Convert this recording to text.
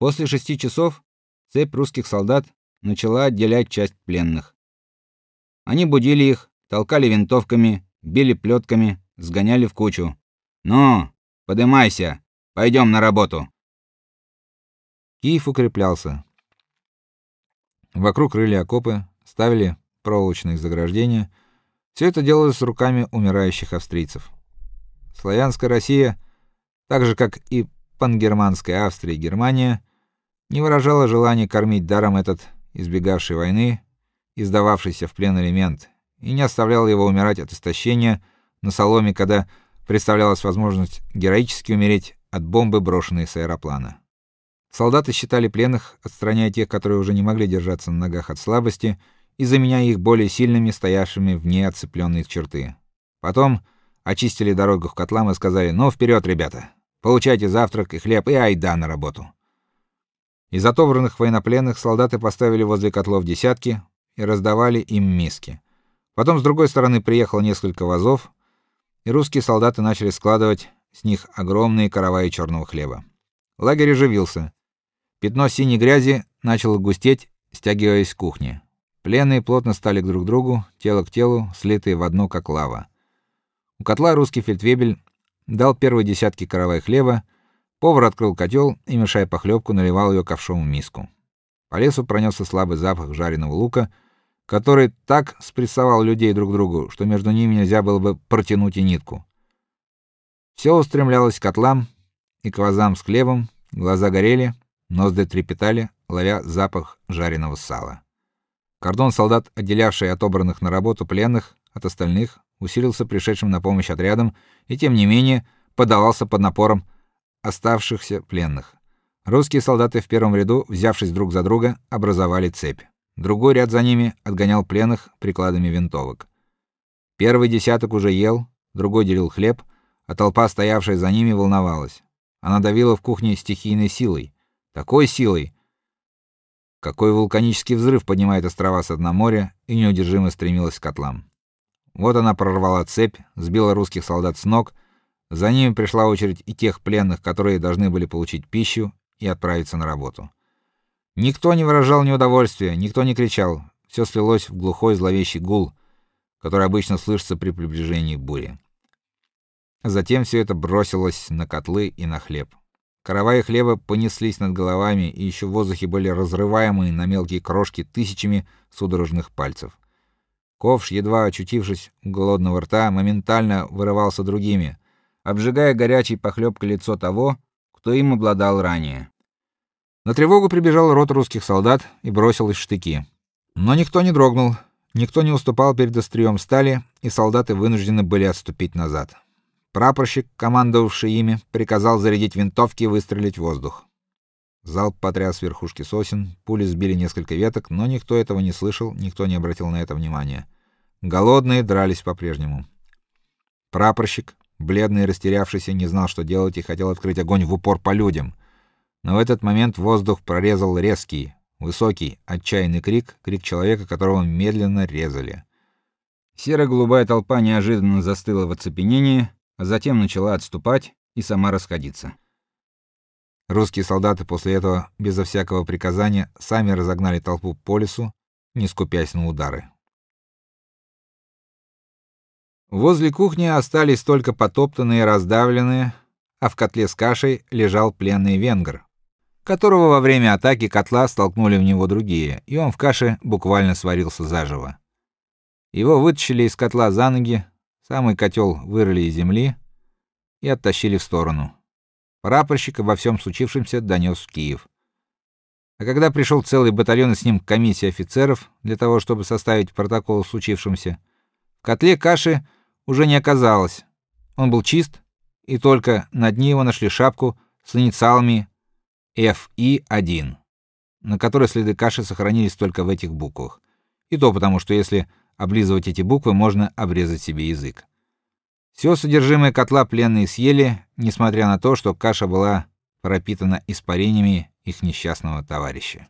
После шести часов цепь русских солдат начала отделять часть пленных. Они будили их, толкали винтовками, били плетками, сгоняли в кучу. "Ну, поднимайся, пойдем на работу". Киев укреплялся. Вокруг рыли окопы, ставили проволочные заграждения. Все это делалось руками умирающих австрийцев. Славянская Россия, так же как и пангерманская Австрия и Германия, не выражала желания кормить даром этот избегавший войны и сдававшийся в плен элемент, и не оставляла его умирать от истощения на соломе, когда представлялась возможность героически умереть от бомбы, брошенной с аэроплана. Солдаты считали пленных, отстраняя тех, которые уже не могли держаться на ногах от слабости, и заменяя их более сильными, стоявшими вне отцепленной черты. Потом очистили дорогу к котлам и сказали: "Ну вперед, ребята. Получайте завтрак и хлеб и айда на работу". Из отобранных военнопленных солдаты поставили возле котлов десятки и раздавали им миски. Потом с другой стороны приехало несколько вазов, и русские солдаты начали складывать с них огромные караваи черного хлеба. Лагерь оживился. Пятно синей грязи начало густеть, стягиваясь к кухне. Пленные плотно стали друг к другу, тело к телу, слитые в одно как лава. У котла русский фельдфебель дал первые десятки каравая хлеба, повар открыл котел и мешая похлебку, наливал ее ковшом в миску. По лесу пронесся слабый запах жареного лука, который так спрессовал людей друг к другу, что между ними нельзя было бы протянуть и нитку. Все устремлялось к котлам и к вазам с хлебом, глаза горели, Ноздри трепетали, ловя запах жареного сала. Кордон солдат, отделявший отобранных на работу пленных от остальных, усилился пришедшим на помощь отрядом и тем не менее подавался под напором оставшихся пленных. Русские солдаты в первом ряду, взявшись друг за друга, образовали цепь. Другой ряд за ними отгонял пленных прикладами винтовок. Первый десяток уже ел, другой делил хлеб, а толпа, стоявшая за ними, волновалась. Она давила в кухне стихийной силой такой силой, какой вулканический взрыв поднимает острова с дна моря и неудержимо стремилась к котлам. Вот она прорвала цепь, сбила русских солдат с ног, за ними пришла очередь и тех пленных, которые должны были получить пищу и отправиться на работу. Никто не выражал неудовольствия, никто не кричал. Все слилось в глухой зловещий гул, который обычно слышится при приближении бури. Затем все это бросилось на котлы и на хлеб. Караваи хлеба понеслись над головами, и еще в воздухе были разрываемые на мелкие крошки тысячами судорожных пальцев. Ковш, едва очутившись у голодного рта, моментально вырывался другими, обжигая горячей похлебкой лицо того, кто им обладал ранее. На тревогу прибежал рот русских солдат и бросил из штыки. Но никто не дрогнул, никто не уступал перед острием стали, и солдаты вынуждены были отступить назад. Прапорщик, командовавший ими, приказал зарядить винтовки и выстрелить в воздух. Залп потряс верхушки сосен, пули сбили несколько веток, но никто этого не слышал, никто не обратил на это внимания. Голодные дрались по-прежнему. Прапорщик, бледный и растерявшийся, не знал, что делать и хотел открыть огонь в упор по людям. Но в этот момент воздух прорезал резкий, высокий, отчаянный крик, крик человека, которого медленно резали. Серо-голубая толпа неожиданно застыла в оцепенении, а затем начала отступать и сама расходиться. Русские солдаты после этого безо всякого приказания сами разогнали толпу по лесу, не скупясь на удары. Возле кухни остались только потоптанные и раздавленные, а в котле с кашей лежал пленный венгр, которого во время атаки котла столкнули в него другие, и он в каше буквально сварился заживо. Его вытащили из котла за ноги, Самый котел вырыли из земли и оттащили в сторону. Прапорщик обо всем случившемся донес в Киев. А когда пришел целый батальон и с ним комиссия офицеров для того, чтобы составить протокол о случившемся, в котле каши уже не оказалось. Он был чист, и только на дне его нашли шапку с инициалами FI1, на которой следы каши сохранились только в этих буквах. И то потому, что если облизывать эти буквы, можно обрезать себе язык. Все содержимое котла пленные съели, несмотря на то, что каша была пропитана испарениями их несчастного товарища.